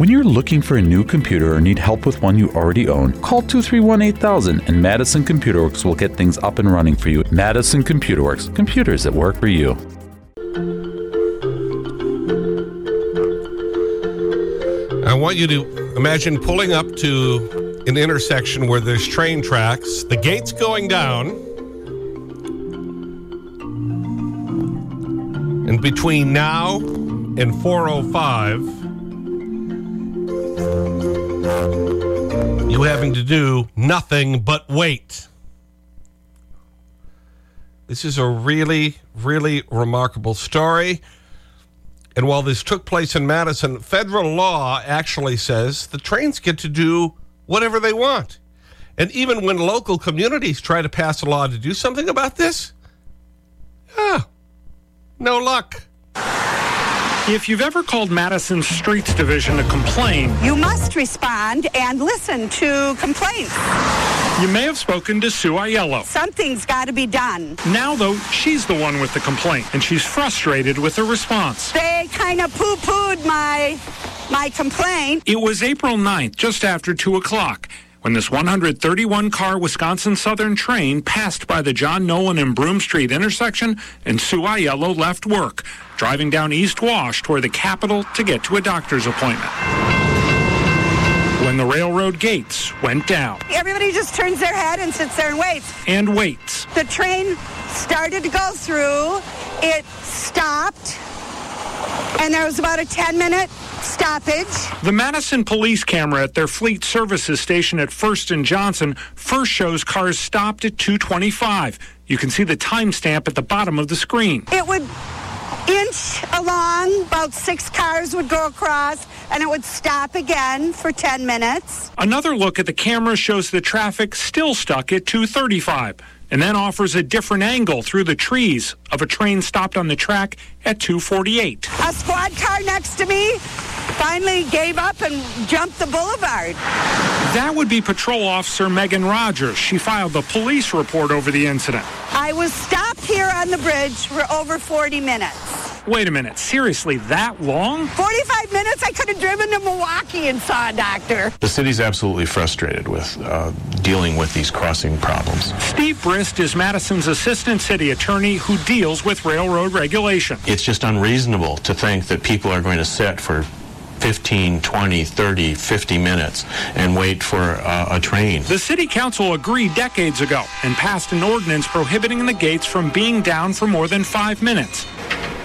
When you're looking for a new computer or need help with one you already own, call 231 8000 and Madison Computer Works will get things up and running for you. Madison Computer Works, computers that work for you. I want you to imagine pulling up to an intersection where there's train tracks, the gate's going down, and between now and 405, having to do nothing but wait. This is a really, really remarkable story. And while this took place in Madison, federal law actually says the trains get to do whatever they want. And even when local communities try to pass a law to do something about this, ah, no luck. If you've ever called Madison Streets Division to complain, You must respond and listen to complaints. you may have spoken to Sue Aiello. Something's got to be done. Now, though, she's the one with the complaint, and she's frustrated with the response. They kind of poo-pooed my my complaint. It was April 9th, just after 2 o'clock, when this 131 car Wisconsin Southern train passed by the John Nolen and Broom Street intersection, and Sue Aiello left work, driving down East Wash toward the Capitol to get to a doctor's appointment. When the railroad gates went down Everybody just turns their head and sits there and waits. and waits. The train started to go through. It stopped. And there was about a 10-minute stoppage. The Madison police camera at their fleet services station at First and Johnson first shows cars stopped at 225. You can see the timestamp at the bottom of the screen. It would inch along, about six cars would go across, and it would stop again for 10 minutes. Another look at the camera shows the traffic still stuck at 235 and then offers a different angle through the trees of a train stopped on the track at 248. A squad car next to me finally gave up and jumped the boulevard. That would be Patrol Officer Megan Rogers. She filed the police report over the incident. I was stopped here on the bridge for over 40 minutes. Wait a minute, seriously, that long? 45 minutes? I could have driven to Milwaukee and saw a doctor. The city's absolutely frustrated with uh, dealing with these crossing problems. Steve Brist is Madison's assistant city attorney who deals with railroad regulation. It's just unreasonable to think that people are going to sit for 15, 20, 30, 50 minutes and wait for uh, a train. The city council agreed decades ago and passed an ordinance prohibiting the gates from being down for more than five minutes.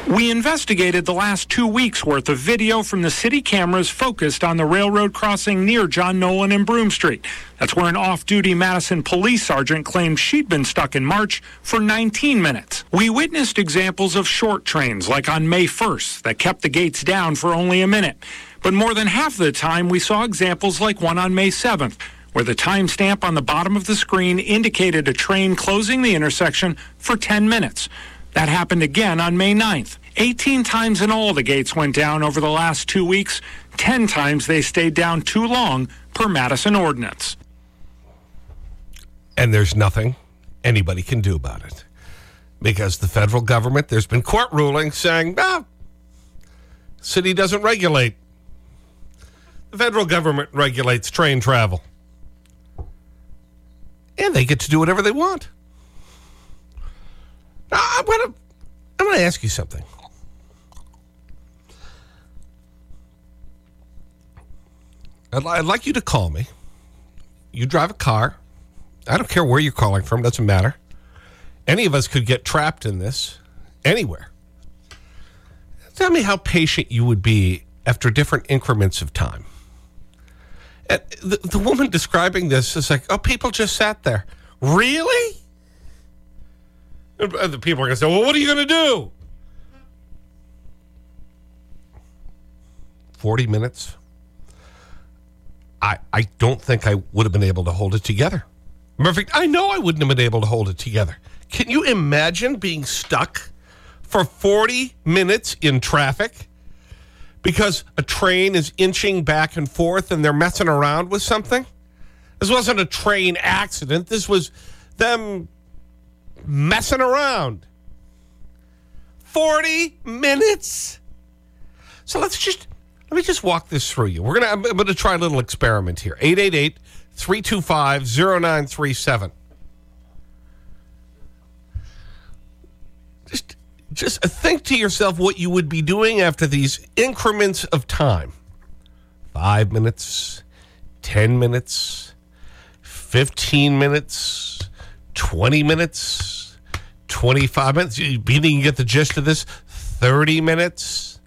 We investigated the last two weeks worth of video from the city cameras focused on the railroad crossing near John Nolen and Broom Street. That's where an off duty Madison police sergeant claimed she'd been stuck in March for 19 minutes. We witnessed examples of short trains, like on May 1st, that kept the gates down for only a minute. But more than half of the time, we saw examples like one on May 7th, where the timestamp on the bottom of the screen indicated a train closing the intersection for 10 minutes. That happened again on May 9th. 18 times in all the gates went down over the last two weeks. 10 times they stayed down too long per Madison ordinance. And there's nothing anybody can do about it. Because the federal government, there's been court rulings saying, ah, city doesn't regulate. The federal government regulates train travel. And they get to do whatever they want. I'm going to I'm going to ask you something. I'd, I'd like you to call me. You drive a car. I don't care where you're calling from, doesn't matter. Any of us could get trapped in this anywhere. Tell me how patient you would be after different increments of time. The, the woman describing this is like, oh, people just sat there. Really? The people are going to say, well, what are you going to do? 40 minutes? I, I don't think I would have been able to hold it together. Perfect. I know I wouldn't have been able to hold it together. Can you imagine being stuck for 40 minutes in traffic because a train is inching back and forth and they're messing around with something? This wasn't a train accident. This was them messing around. 40 minutes? So let's just Let me just walk this through you. We're gonna, I'm going to try a little experiment here. 888 325 0937. Just, just think to yourself what you would be doing after these increments of time five minutes, 10 minutes, 15 minutes, 20 minutes, 25 minutes. You to get the gist of this? 30 minutes,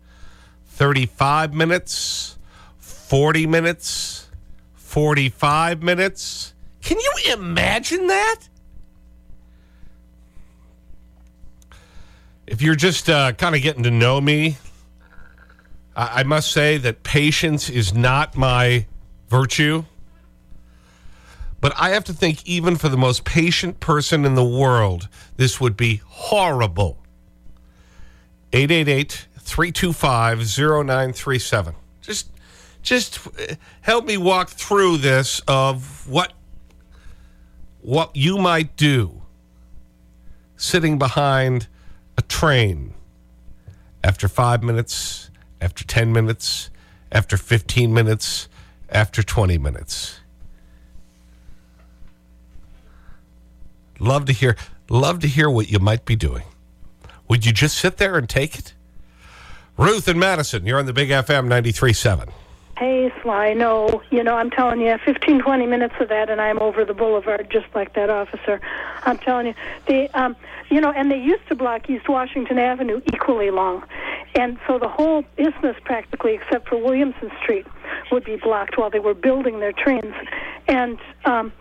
35 minutes, 40 minutes, 45 minutes. Can you imagine that? If you're just uh, kind of getting to know me, I, I must say that patience is not my virtue. But I have to think, even for the most patient person in the world, this would be horrible. 888 325 0937. Just, just uh, help me walk through this of what, what you might do sitting behind a train after five minutes, after 10 minutes, after 15 minutes, after 20 minutes. Love to hear, love to hear what you might be doing. Would you just sit there and take it? Ruth and Madison, you're on the Big FM 93.7. Hey, Sly, no. You know, I'm telling you, 15, 20 minutes of that, and I'm over the boulevard just like that officer. I'm telling you. They, um, you know, and they used to block East Washington Avenue equally long. And so the whole isthmus, practically, except for Williamson Street, would be blocked while they were building their trains. And um,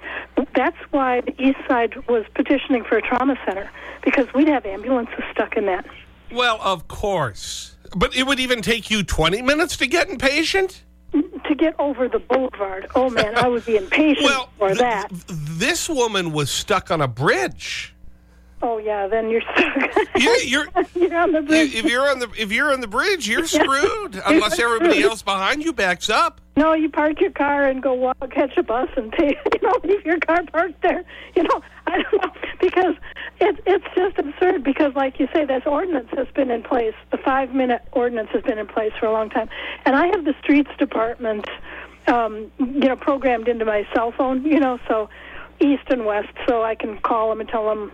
that's why the East Side was petitioning for a trauma center, because we'd have ambulances stuck in that. Well, of course. But it would even take you 20 minutes to get impatient? To get over the boulevard, oh man, I would be impatient Well, for th- that. th- this woman was stuck on a bridge. Oh yeah, then you're stuck. You, you're, you're on the bridge. if you're on the if you're on the bridge, you're screwed unless everybody else behind you backs up. No, you park your car and go walk, catch a bus, and pay, you know leave your car parked there. You know, I don't know because it's it's just absurd. Because like you say, this ordinance has been in place. The five minute ordinance has been in place for a long time, and I have the streets department, um, you know, programmed into my cell phone. You know, so east and west, so I can call them and tell them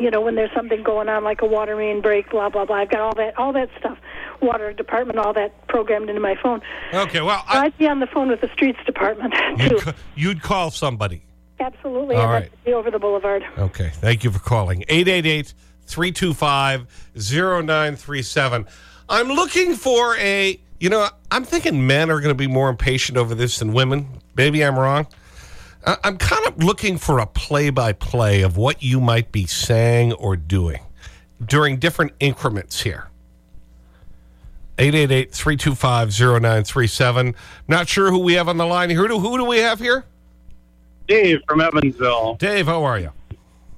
you know, when there's something going on like a water main break, blah blah blah. I've got all that all that stuff, water department, all that programmed into my phone. Okay, well, I, I'd be on the phone with the streets department too. you'd, you'd call somebody. Absolutely, All and right. be over the boulevard. Okay, thank you for calling. 888 325 0937. I'm looking for a, you know, I'm thinking men are going to be more impatient over this than women. Maybe I'm wrong. I- I'm kind of looking for a play by play of what you might be saying or doing during different increments here. 888 325 0937. Not sure who we have on the line. Who do, who do we have here? Dave from Evansville. Dave, how are you?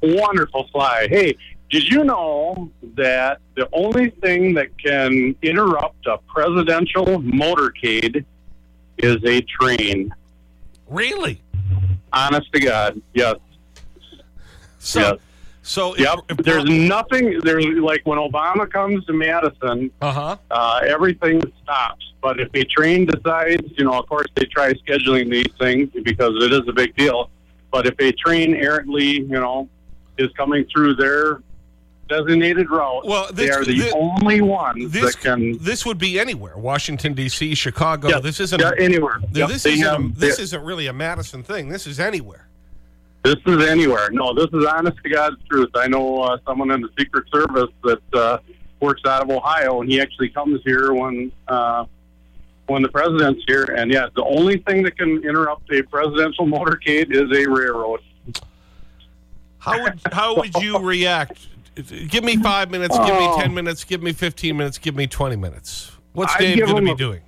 Wonderful Sly. Hey, did you know that the only thing that can interrupt a presidential motorcade is a train? Really? Honest to God, yes. So, Yes. So if- Yep. if- There's nothing. There's like when Obama comes to Madison, uh-huh. uh, everything stops. But if a train decides, you know, of course they try scheduling these things because it is a big deal. But if a train errantly, you know, is coming through their designated route, Well, they this- are the thi- only ones This that can. this would be anywhere. Washington D.C., Chicago. Yeah, this isn't yeah, anywhere. th- Yep, this isn't have- this isn't really a Madison thing. This is anywhere. This is anywhere. No, this is honest to God's truth. I know uh, someone in the Secret Service that uh, works out of Ohio, and he actually comes here when uh, when the president's here. And yeah, the only thing that can interrupt a presidential motorcade is a railroad. How would how would you react? Give me five minutes. Give me Oh. ten minutes. Give me fifteen minutes. Give me twenty minutes. What's I'd Dave going to be a- doing?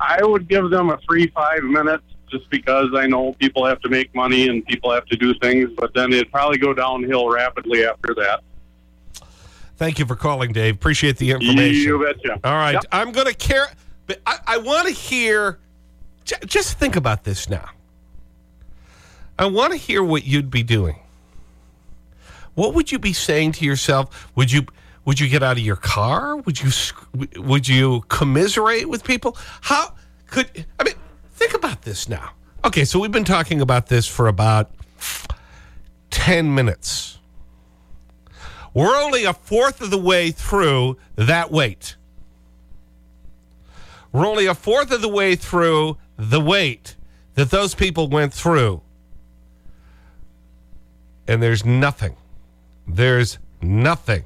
I would give them a free five minutes just because I know people have to make money and people have to do things, but then it'd probably go downhill rapidly after that. Thank you for calling, Dave. Appreciate the information. You betcha. All right. Yep. I'm going to care. But I, I want to hear. j- Just think about this now. I want to hear what you'd be doing. What would you be saying to yourself? Would you, Would you get out of your car? Would you, would you commiserate with people? How could, I mean, think about this now. Okay, so we've been talking about this for about 10 minutes. We're only a fourth of the way through that wait. We're only a fourth of the way through the wait that those people went through. And there's nothing. There's nothing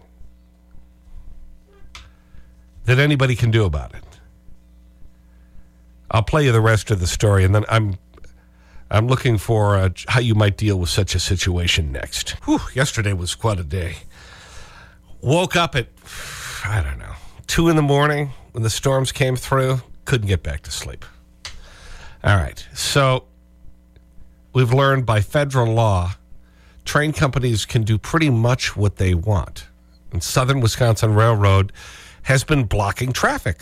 that anybody can do about it. I'll play you the rest of the story, and then I'm, I'm looking for uh, how you might deal with such a situation next. Whew, yesterday was quite a day. Woke up at, I don't know, 2 in the morning when the storms came through. Couldn't get back to sleep. All right. So we've learned by federal law, train companies can do pretty much what they want. And Southern Wisconsin Railroad has been blocking traffic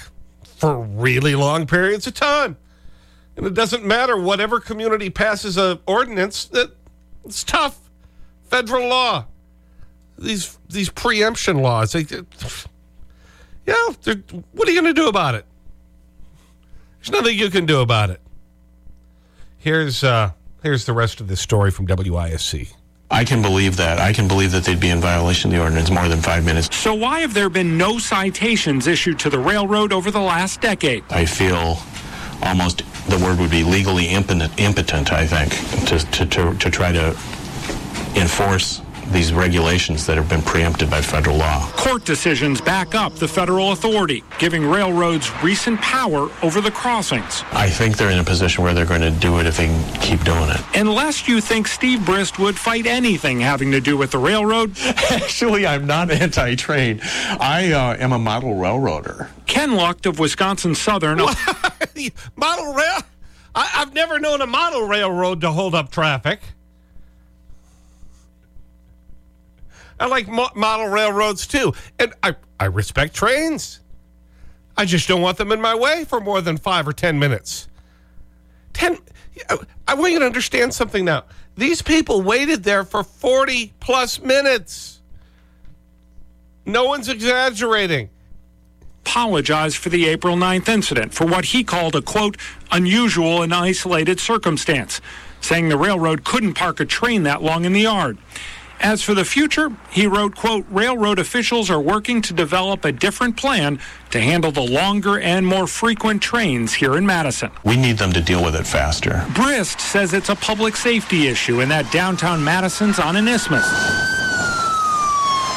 for really long periods of time. And it doesn't matter whatever community passes an ordinance, that it's tough. Federal law. These, these preemption laws. They, yeah, what are you going to do about it? There's nothing you can do about it. Here's, uh, here's the rest of this story from WISC. I can believe that. I can believe that they'd be in violation of the ordinance more than five minutes. So why have there been no citations issued to the railroad over the last decade? I feel almost the word would be legally impotent, impotent I think, to, to, to, to try to enforce these regulations that have been preempted by federal law. Court decisions back up the federal authority, giving railroads recent power over the crossings. I think they're in a position where they're going to do it if they can keep doing it. Unless you think Steve Brist would fight anything having to do with the railroad. Actually, I'm not anti-train. I uh, am a model railroader. Ken Lucht of Wisconsin Southern. model rail? I, I've never known a model railroad to hold up traffic. I like mo model railroads too. And I, I respect trains. I just don't want them in my way for more than five or 10 minutes. 10, I want you to understand something now. These people waited there for 40 plus minutes. No one's exaggerating. Apologized for the April 9th incident for what he called a, quote, unusual and isolated circumstance, saying the railroad couldn't park a train that long in the yard. As for the future, he wrote, quote, railroad officials are working to develop a different plan to handle the longer and more frequent trains here in Madison. We need them to deal with it faster. Brist says it's a public safety issue and that downtown Madison's on an isthmus.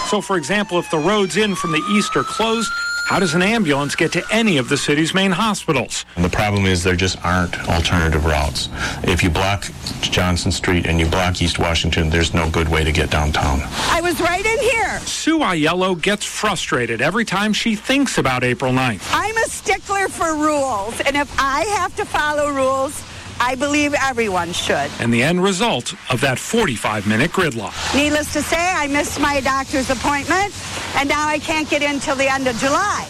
So, for example, if the roads in from the east are closed, how does an ambulance get to any of the city's main hospitals? And the problem is there just aren't alternative routes. If you block Johnson Street and you block East Washington, there's no good way to get downtown. I was right in here. Sue Aiello gets frustrated every time she thinks about April 9th. I'm a stickler for rules, and if I have to follow rules, I believe everyone should. And the end result of that 45 minute gridlock. Needless to say, I missed my doctor's appointment, and now I can't get in till the end of July.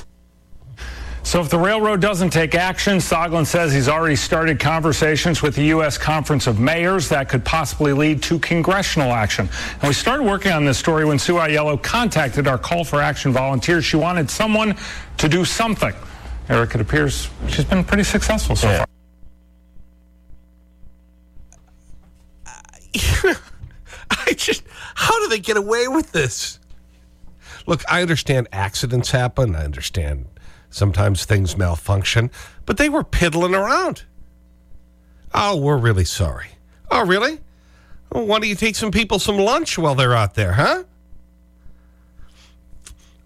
So if the railroad doesn't take action, Soglin says he's already started conversations with the U.S. Conference of Mayors that could possibly lead to congressional action. And we started working on this story when Sue Aiello contacted our Call for Action volunteers. She wanted someone to do something. Eric, it appears she's been pretty successful so yeah. far. I just, how do they get away with this? Look, I understand accidents happen. I understand sometimes things malfunction, but they were piddling around. Oh, we're really sorry. Oh, really? Well, why don't you take some people some lunch while they're out there, huh?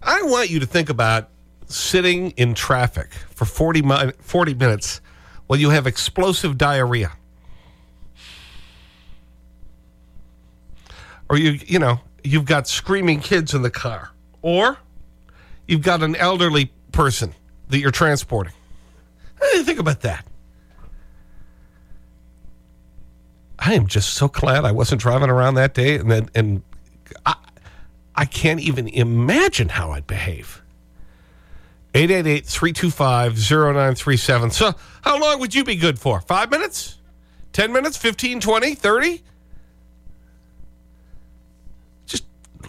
I want you to think about sitting in traffic for 40, 40 minutes while you have explosive diarrhea. Or you, you know, you've got screaming kids in the car, or you've got an elderly person that you're transporting. Think about that? I am just so glad I wasn't driving around that day, and then, and I, I can't even imagine how I'd behave. 888-325-0937. So how long would you be good for? Five minutes? 10 minutes? 15, 20, 30?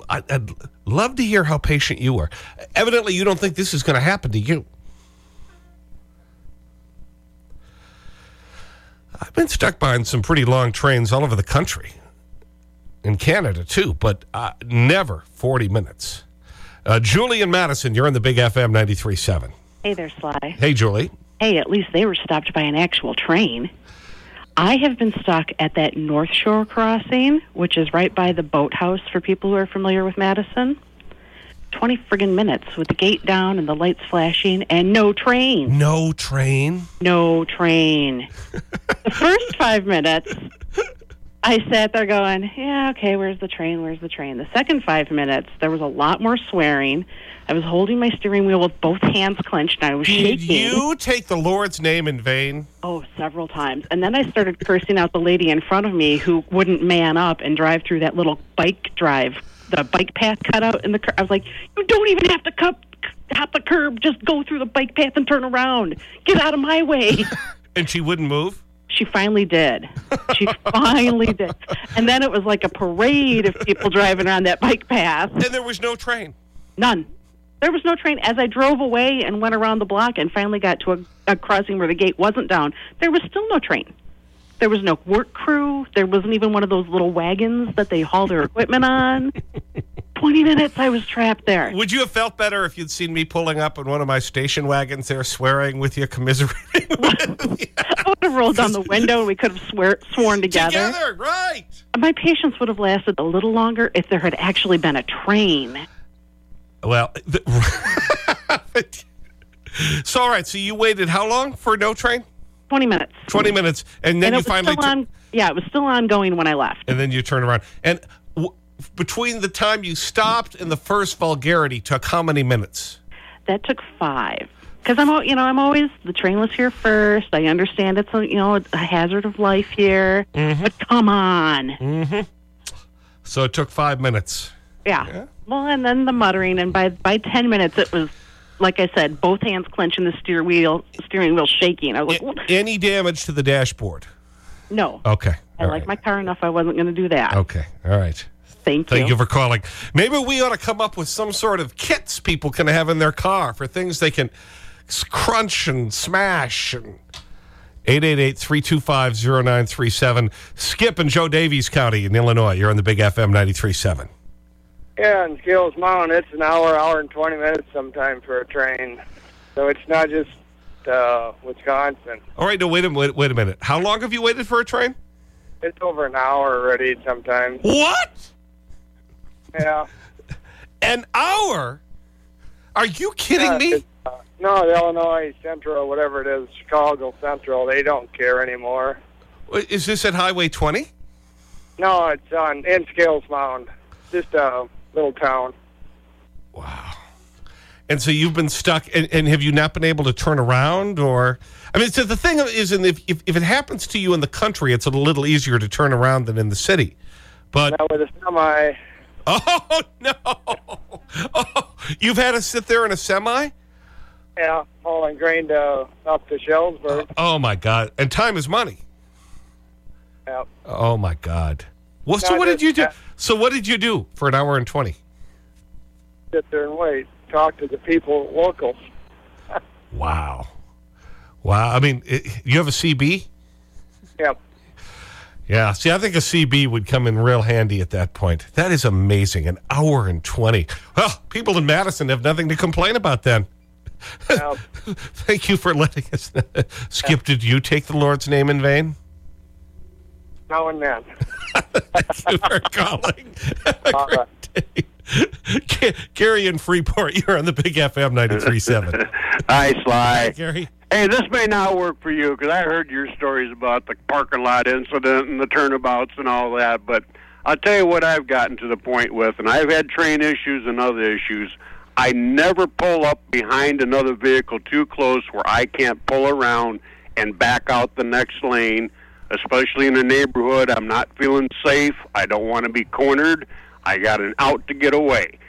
I, I'd love to hear how patient you were. Evidently, you don't think this is going to happen to you. I've been stuck behind some pretty long trains all over the country. In Canada, too, but uh, never 40 minutes. Uh, Julie and Madison, you're on the Big FM 93.7. Hey there, Sly. Hey, Julie. Hey, at least they were stopped by an actual train. I have been stuck at that North Shore crossing, which is right by the boathouse for people who are familiar with Madison. 20 friggin' minutes with the gate down and the lights flashing and no train. No train. No train. the first five minutes, I sat there going, yeah, okay, where's the train? Where's the train? The second five minutes, there was a lot more swearing. I was holding my steering wheel with both hands clenched and I was Did shaking. you take the Lord's name in vain? Oh, several times. And then I started cursing out the lady in front of me who wouldn't man up and drive through that little bike drive, the bike path cutout in the cur- I was like, you don't even have to cut, hop the curb. Just go through the bike path and turn around. Get out of my way. And she wouldn't move? She finally did. She finally did. And then it was like a parade of people driving around that bike path. And there was no train. None. There was no train. As I drove away and went around the block and finally got to a, a crossing where the gate wasn't down, there was still no train. There was no work crew. There wasn't even one of those little wagons that they haul their equipment on. 20 minutes I was trapped there. Would you have felt better if you'd seen me pulling up in one of my station wagons there, swearing with you, commiserating with you? I would have rolled down the window and we could have swear, sworn together. Together, right. My patience would have lasted a little longer if there had actually been a train. Well, the, so all right, so you waited how long for no train? 20 minutes. 20 minutes, and then and you finally on, yeah, it was still ongoing when I left. and then you turn around. And between the time you stopped and the first vulgarity took how many minutes? That took five. Because I'm, you know, I'm always the train was here first. I understand it's a, you know, a hazard of life here, Mm-hmm. but come on, So it took five minutes. yeah. Well, and then the muttering, and by by ten minutes, it was like I said, both hands clenching the steer wheel, steering wheel shaking. I was like, Any damage to the dashboard? no, Okay. I all like right. my car enough. I wasn't going to do that. Okay. All right. Thank, Thank you for calling. Maybe we ought to come up with some sort of kits people can have in their car for things they can crunch and smash. And 888-325-0937. Skip in Jo Daviess County in Illinois. You're on the Big FM 93.7. Yeah, in Scales Mound, it's an hour, hour and 20 minutes sometime for a train. So it's not just uh, Wisconsin. All right, no, wait a, wait, wait a minute. How long have you waited for a train? It's over an hour already sometimes. What? Yeah. An hour? Are you kidding Yeah, me? uh, no, the Illinois Central, whatever it is, Chicago Central, they don't care anymore. Is this at Highway 20? No, it's on in Scales Mound, just a little town. Wow. And so you've been stuck, and, and have you not been able to turn around? Or, I mean, so the thing is, in the, if, if it happens to you in the country, it's a little easier to turn around than in the city. But, Now with a semi, oh, no. Oh, you've had to sit there in a semi? yeah, hauling grain to, up to Shullsburg. Oh, my God. And time is money. Yeah. Oh, my God. Well, so what did you do? uh, So what did you do for an hour and 20? Sit there and wait, talk to the people locals. Wow. Wow. I mean, it, you have a CB? Yep. Yeah. See, I think a CB would come in real handy at that point. That is amazing. An hour and 20. Well, people in Madison have nothing to complain about then. Yep. Thank you for letting us know. Skip, did you take the Lord's name in vain? now and then. Thank you for calling. Have a All great right. day. Ga- Gary in Freeport, you're on the Big FM 93.7. Hi, Sly. Gary? Hey, this may not work for you because I heard your stories about the parking lot incident and the turnabouts and all that. But I'll tell you what I've gotten to the point with, and I've had train issues and other issues. I never pull up behind another vehicle too close where I can't pull around and back out the next lane, especially in a neighborhood. I'm not feeling safe. I don't want to be cornered. I got an out to get away.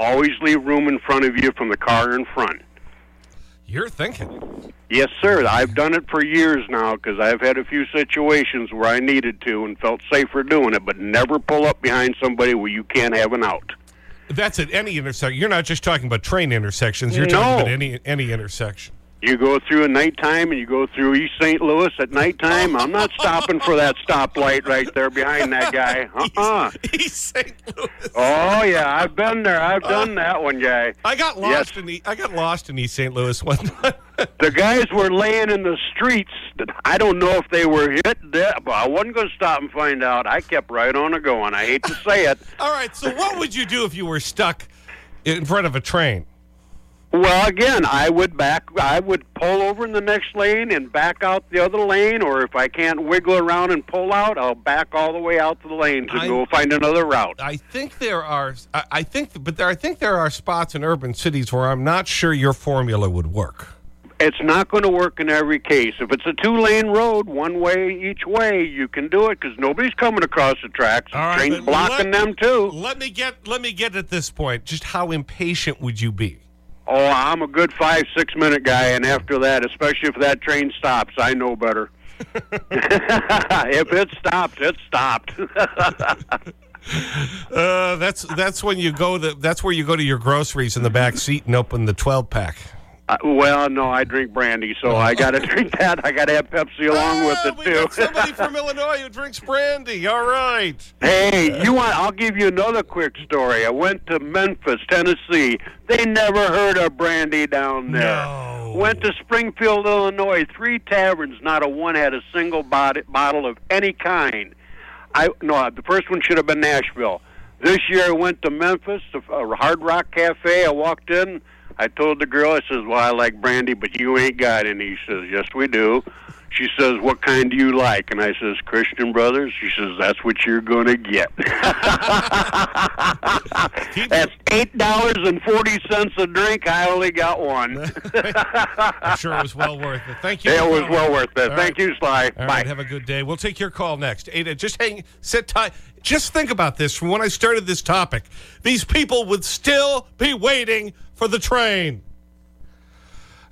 Always leave room in front of you from the car in front. You're thinking. Yes, sir. I've done it for years now because I've had a few situations where I needed to and felt safer doing it, but never pull up behind somebody where you can't have an out. That's at any intersection. You're not just talking about train intersections. You're No. talking about any, any intersection. You go through at nighttime and you go through East St. Louis at nighttime. I'm not stopping for that stoplight right there behind that guy. Uh-uh. East St. Louis. Oh yeah, I've been there. I've uh, done that one, guy. I got lost in the, I got lost in East St. Louis one time. The guys were laying in the streets. I don't know if they were hit, but I wasn't going to stop and find out. I kept right on a going. I hate to say it. All right, so what would you do if you were stuck in front of a train? Well, again, I would back. I would pull over in the next lane and back out the other lane, or if I can't wiggle around and pull out, I'll back all the way out to the lane to I- go find another route. I think there are, I, I think, but there, I think there are spots in urban cities where I'm not sure your formula would work. It's not going to work in every case. If it's a two-lane road, one way each way, you can do it because nobody's coming across the tracks. All right, train's blocking let- them too. Let me get, let me get at this point. Just how impatient would you be? Oh, I'm a good five, six minute guy, and after that, especially if that train stops, I know better. if it stopped, it stopped. Uh, that's that's when you go to that's where you go to your groceries in the back seat and open the 12 pack. Uh, well, no, I drink brandy, so I got to drink that. I got to have Pepsi along with Ah, it we too. got somebody from Illinois who drinks brandy. All right. Hey, you want? I'll give you another quick story. I went to Memphis, Tennessee. They never heard of brandy down there. No. Went to Springfield, Illinois. Three taverns. Not a one had a single bot- bottle of any kind. I no. The first one should have been Nashville. This year I went to Memphis, a a Hard Rock Cafe. I walked in. I told the girl, I says, "Well, I like brandy, but you ain't got any." She says, "Yes, we do." She says, "What kind do you like?" And I says, "Christian Brothers." She says, "That's what you're gonna get." That's eight dollars and forty cents a drink. I only got one. I'm sure it was well worth it. Thank you. it was calling. well worth it. All Thank right. you, Sly. All Bye. right, have a good day. We'll take your call next. Ada, just hang, sit tight. Just think about this from when I started this topic. These people would still be waiting for the train.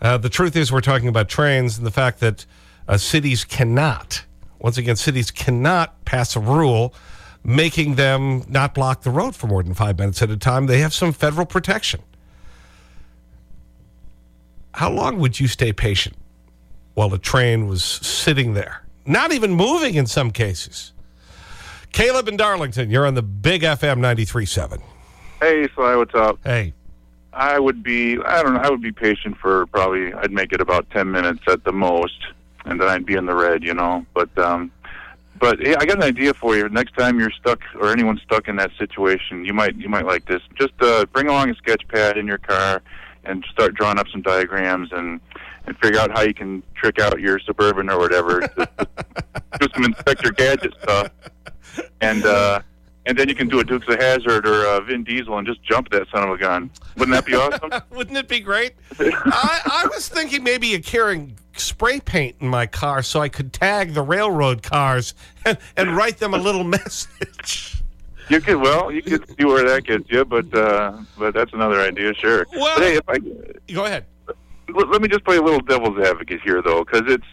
Uh, the truth is, we're talking about trains and the fact that uh, cities cannot, once again, cities cannot pass a rule making them not block the road for more than five minutes at a time. They have some federal protection. How long would you stay patient while the train was sitting there? Not even moving in some cases. Caleb in Darlington, you're on the Big FM 93.7. Hey, Sly, what's up? Hey. I would be, I don't know, I would be patient for probably, I'd make it about 10 minutes at the most, and then I'd be in the red, you know. But, um, but I got an idea for you. Next time you're stuck, or anyone's stuck in that situation, you might, you might like this. Just uh, bring along a sketch pad in your car and start drawing up some diagrams and, and figure out how you can trick out your Suburban or whatever. do some Inspector Gadget stuff. And, uh, and then you can do a Dukes of Hazzard or uh, Vin Diesel and just jump that son of a gun. Wouldn't that be awesome? Wouldn't it be great? I, I was thinking maybe of carrying spray paint in my car so I could tag the railroad cars and, and write them a little message. You could well, you could see where that gets you, but uh, but that's another idea, sure. Well- but hey, if I Go ahead. let me just play a little devil's advocate here, though, because it's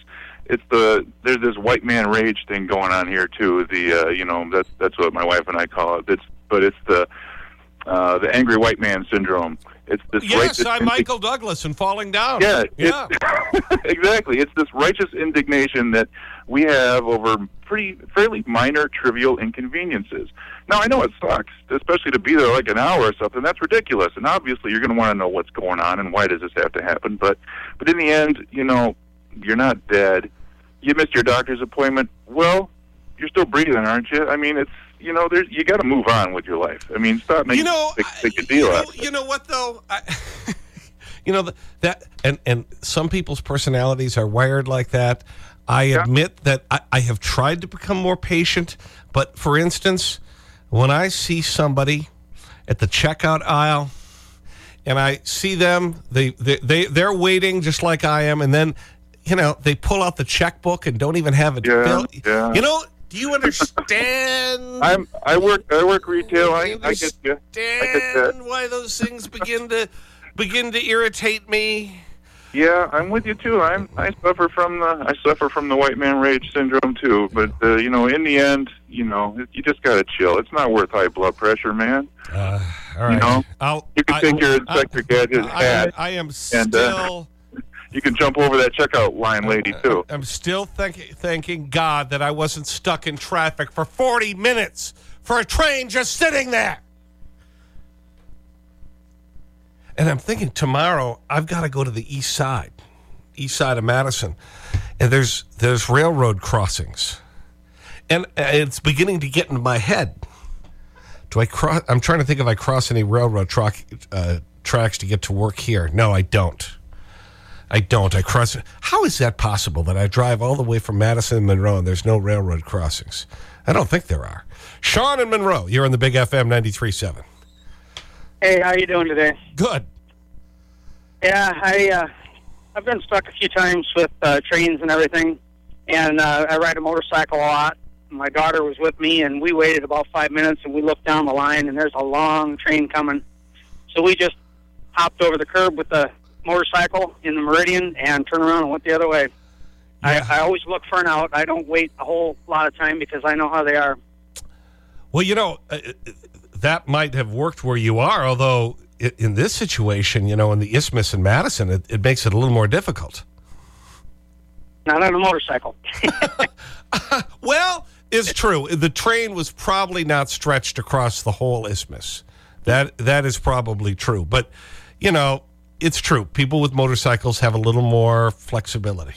it's the there's this white man rage thing going on here too. The uh, you know that's that's what my wife and I call it. It's but it's the uh, the angry white man syndrome. It's this Yes, I'm Michael Douglas and falling down. Yeah, Yeah. it's- exactly. It's this righteous indignation that we have over pretty fairly minor, trivial inconveniences. Now, I know it sucks, especially to be there like an hour or something. That's ridiculous. And obviously, you're going to want to know what's going on and why does this have to happen. But, but in the end, you know, you're not dead. You missed your doctor's appointment. Well, you're still breathing, aren't you? I mean, it's you know, there's you got to move on with your life. I mean, stop making You know, a big, big a deal you know, you know what though? I, you know that and and some people's personalities are wired like that. I admit that I, I have tried to become more patient, but for instance, when I see somebody at the checkout aisle and I see them, they, they, they, they're waiting just like I am, and then, you know, they pull out the checkbook and don't even have it Yeah, filled. yeah. You know, do you understand? I'm I work I work retail. I, I get you. I understand why those things begin to begin to irritate me. Yeah, I'm with you too. I'm I suffer from the I suffer from the white man rage syndrome too. But uh, you know, in the end, you know, you just gotta chill. It's not worth high blood pressure, man. Uh, all right. You know, I'll, you can I- take your Inspector Gadget I, hat. I am and, uh, still. You can jump over that checkout line, lady too. I'm still thank, thanking God that I wasn't stuck in traffic for 40 minutes for a train just sitting there. And I'm thinking tomorrow I've got to go to the east side, east side of Madison. And there's, there's railroad crossings. And uh, it's beginning to get into my head. Do I cross? I'm trying to think if I cross any railroad track, uh, tracks to get to work here. No, I don't. I don't. I cross. How is that possible that I drive all the way from Madison and Monroe and there's no railroad crossings? I don't think there are. Sean and Monroe, you're on the Big FM 93.7. Hey, how you doing today? Good. Yeah, I uh, I've been stuck a few times with uh, trains and everything, and uh, I ride a motorcycle a lot. My daughter was with me, and we waited about five minutes, and we looked down the line, and there's a long train coming. So we just hopped over the curb with the motorcycle in the Meridian and turned around and went the other way. I, I always look for an out. I don't wait a whole lot of time because I know how they are. Well, you know, uh, that might have worked where you are, although in this situation, you know, in the Isthmus and Madison, it, it makes it a little more difficult. Not on a motorcycle. Well, it's true. The train was probably not stretched across the whole isthmus. That, that is probably true. But, you know, it's true. People with motorcycles have a little more flexibility.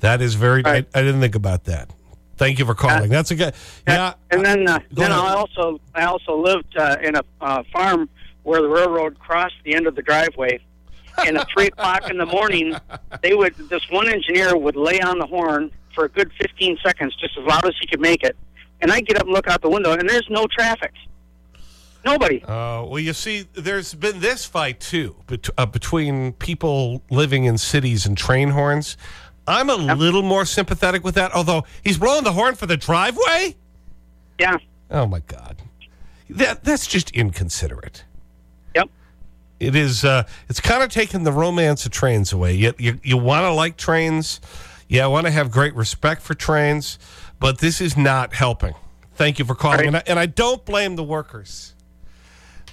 That is very, I, I didn't think about that. Thank you for calling. That's a good, yeah. And then, uh, then ahead. I also I also lived uh, in a uh, farm where the railroad crossed the end of the driveway, and at three o'clock in the morning, they would this one engineer would lay on the horn for a good fifteen seconds, just as loud as he could make it, and I get up and look out the window, and there's no traffic, nobody. Uh, well, you see, there's been this fight, too, bet uh, between people living in cities and train horns. I'm a little more sympathetic with that, although he's blowing the horn for the driveway? Yeah. Oh, my God. That, that's just inconsiderate. Yep. It is, uh, it's kind of taking the romance of trains away. You, you, you want to like trains. Yeah, I want to have great respect for trains, but this is not helping. Thank you for calling. And I, and I don't blame the workers.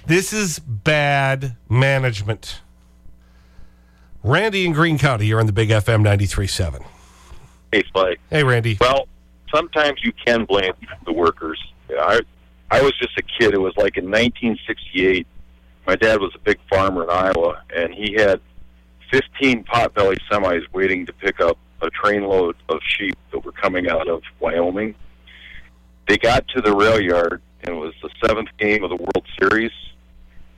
This is bad management. Randy in Green County, you're on the Big FM 93.7. Hey, Spike. Hey, Randy. Well, sometimes you can blame the workers. I I was just a kid. It was like in 1968. My dad was a big farmer in Iowa, and he had 15 potbelly semis waiting to pick up a trainload of sheep that were coming out of Wyoming. They got to the rail yard, and it was the seventh game of the World Series.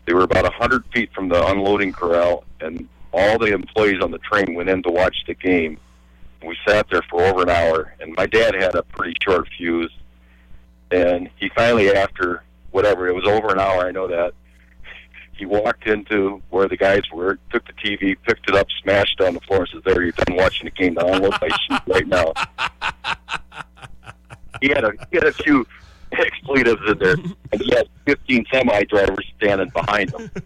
They were about 100 feet from the unloading corral, and all the employees on the train went in to watch the game. We sat there for over an hour, and my dad had a pretty short fuse. And he finally, after whatever, it was over an hour, I know that, he walked into where the guys were, took the TV, picked it up, smashed it on the floor, and says, There, you're done watching the game. Now unload my sheep right now. He had a, he had a few expletives in there, and he had 15 semi drivers standing behind him.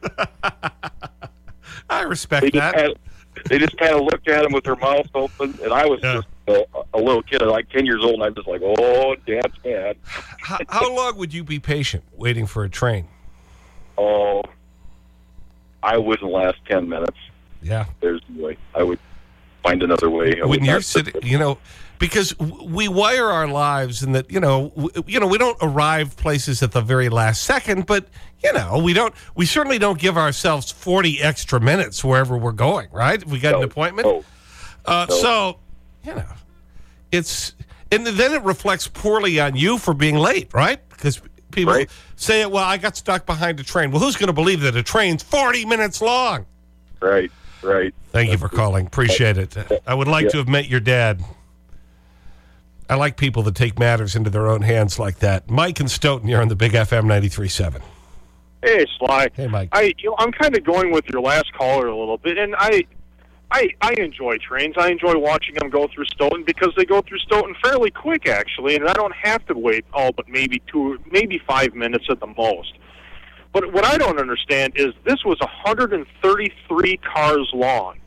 I respect they that. Kind of, they just kind of looked at him with their mouths open, and I was just a, a little kid, like 10 years old, and I'm just like, oh, dad's mad. how, how long would you be patient waiting for a train? Oh, I wouldn't last 10 minutes. Yeah. There's no way. I would find another way. When you're sitting, you know, because we wire our lives and that, you know, w- you know, we don't arrive places at the very last second, but, you know, we don't, we certainly don't give ourselves 40 extra minutes wherever we're going, right? If we got an appointment. Uh, So, you know, it's, and then it reflects poorly on you for being late, right? Because people say, well, I got stuck behind a train. Well, who's going to believe that a train's 40 minutes long? Right, right. Thank you for calling. Appreciate it. I would like Yeah. to have met your dad. I like people that take matters into their own hands like that. Mike and Stoughton, you're on the Big FM 93.7. Hey, Sly. Hey, Mike. I, you know, I'm kind of going with your last caller a little bit, and I, I, I enjoy trains. I enjoy watching them go through Stoughton because they go through Stoughton fairly quick, actually, and I don't have to wait all but maybe two, maybe five minutes at the most. But what I don't understand is this was 133 cars long.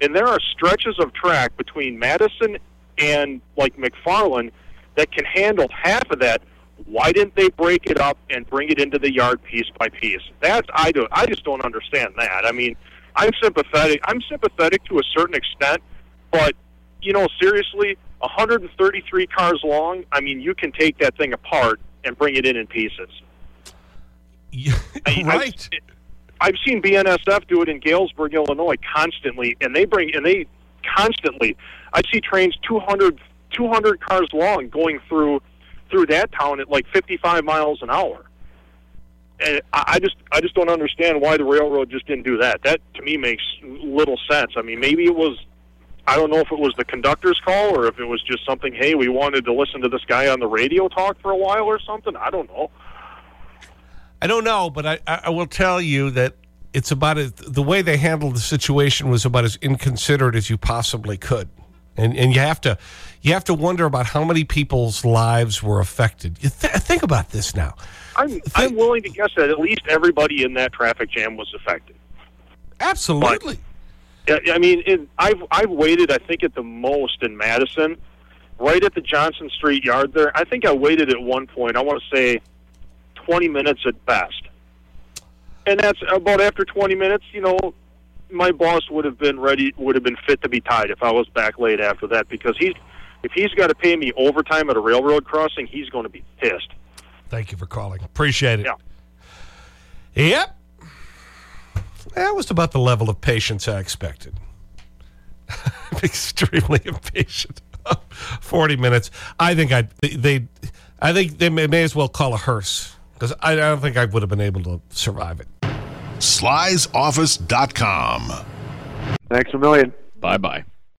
And there are stretches of track between Madison and like McFarland that can handle half of that. Why didn't they break it up and bring it into the yard piece by piece? That's I do. I just don't understand that. I mean, I'm sympathetic. I'm sympathetic to a certain extent, but you know, seriously, 133 cars long. I mean, you can take that thing apart and bring it in in pieces. I, right. I've, I've seen BNSF do it in Galesburg, Illinois, constantly, and they bring and they constantly. I see trains 200, 200 cars long going through through that town at like 55 miles an hour. And I I just I just don't understand why the railroad just didn't do that. That to me makes little sense. I mean, maybe it was I don't know if it was the conductor's call or if it was just something. Hey, we wanted to listen to this guy on the radio talk for a while or something. I don't know. I don't know, but I, I will tell you that it's about the way they handled the situation was about as inconsiderate as you possibly could. And, and you, have to, you have to wonder about how many people's lives were affected. You th think about this now. I'm, I'm willing to guess that at least everybody in that traffic jam was affected. Absolutely. But, I mean, it, I've, I've waited, I think, at the most in Madison, right at the Johnson Street yard there. I think I waited at one point, I want to say 20 minutes at best. And that's about after 20 minutes, you know, my boss would have been ready, would have been fit to be tied if I was back late after that because he's, if he's got to pay me overtime at a railroad crossing, he's going to be pissed. Thank you for calling. Appreciate it. Yeah. Yep. That was about the level of patience I expected. I'm extremely impatient. 40 minutes. I think I they, I think they may, may as well call a hearse because I, I don't think I would have been able to survive it. Sly'sOffice.com. Thanks a million. Bye bye.